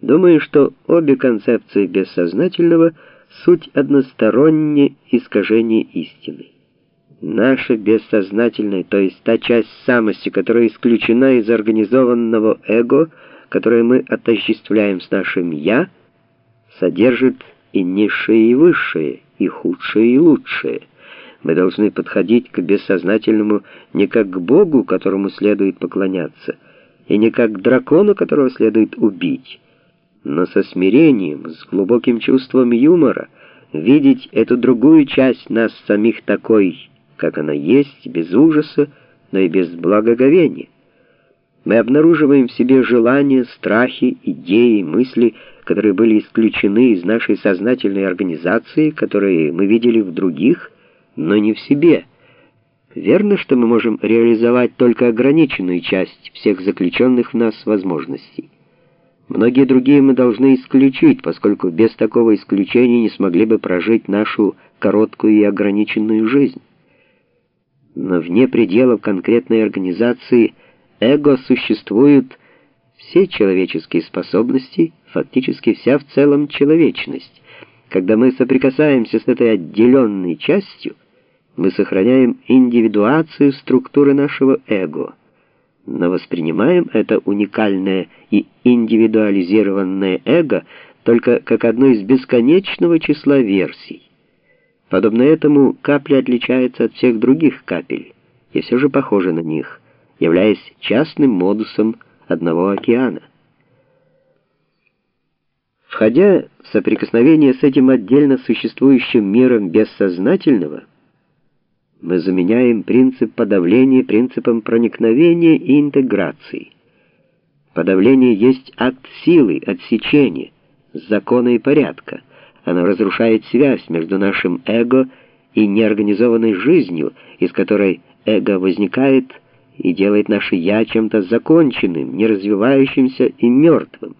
Думаю, что обе концепции бессознательного — суть одностороннее искажение истины. Наше бессознательное, то есть та часть самости, которая исключена из организованного эго, которое мы отождествляем с нашим «я», содержит и низшее, и высшее, и худшее, и лучшее. Мы должны подходить к бессознательному не как к Богу, которому следует поклоняться, и не как к дракону, которого следует убить, но со смирением, с глубоким чувством юмора, видеть эту другую часть нас самих такой, как она есть, без ужаса, но и без благоговения. Мы обнаруживаем в себе желания, страхи, идеи, мысли, которые были исключены из нашей сознательной организации, которые мы видели в других, но не в себе. Верно, что мы можем реализовать только ограниченную часть всех заключенных в нас возможностей. Многие другие мы должны исключить, поскольку без такого исключения не смогли бы прожить нашу короткую и ограниченную жизнь. Но вне пределов конкретной организации эго существуют все человеческие способности, фактически вся в целом человечность. Когда мы соприкасаемся с этой отделенной частью, мы сохраняем индивидуацию структуры нашего эго но воспринимаем это уникальное и индивидуализированное эго только как одну из бесконечного числа версий. Подобно этому капля отличается от всех других капель и все же похожа на них, являясь частным модусом одного океана. Входя в соприкосновение с этим отдельно существующим миром бессознательного, мы заменяем принцип подавления принципом проникновения и интеграции. Подавление есть акт силы, отсечения, закона и порядка. Оно разрушает связь между нашим эго и неорганизованной жизнью, из которой эго возникает и делает наше «я» чем-то законченным, неразвивающимся и мертвым.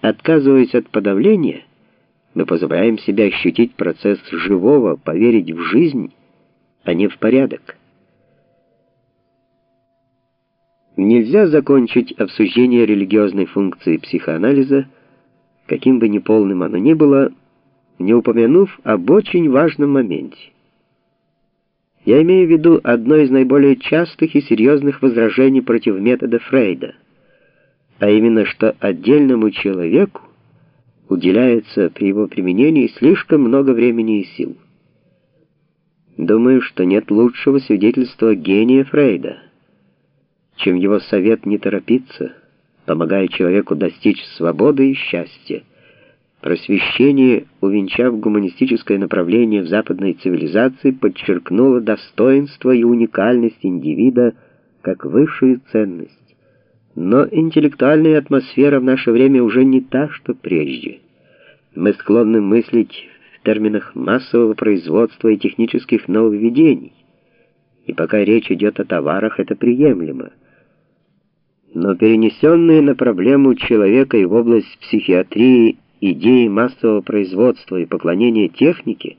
Отказываясь от подавления, мы позволяем себе ощутить процесс живого, поверить в жизнь, а не в порядок. Нельзя закончить обсуждение религиозной функции психоанализа, каким бы неполным оно ни было, не упомянув об очень важном моменте. Я имею в виду одно из наиболее частых и серьезных возражений против метода Фрейда, а именно, что отдельному человеку уделяется при его применении слишком много времени и сил. Думаю, что нет лучшего свидетельства гения Фрейда, чем его совет не торопиться, помогая человеку достичь свободы и счастья. Просвещение, увенчав гуманистическое направление в западной цивилизации, подчеркнуло достоинство и уникальность индивида как высшую ценность. Но интеллектуальная атмосфера в наше время уже не та, что прежде. Мы склонны мыслить терминах массового производства и технических нововведений. И пока речь идет о товарах, это приемлемо. Но перенесенные на проблему человека и в область психиатрии идеи массового производства и поклонения технике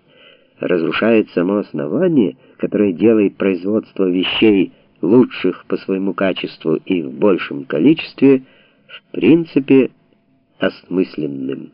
разрушает само основание, которое делает производство вещей лучших по своему качеству и в большем количестве в принципе осмысленным.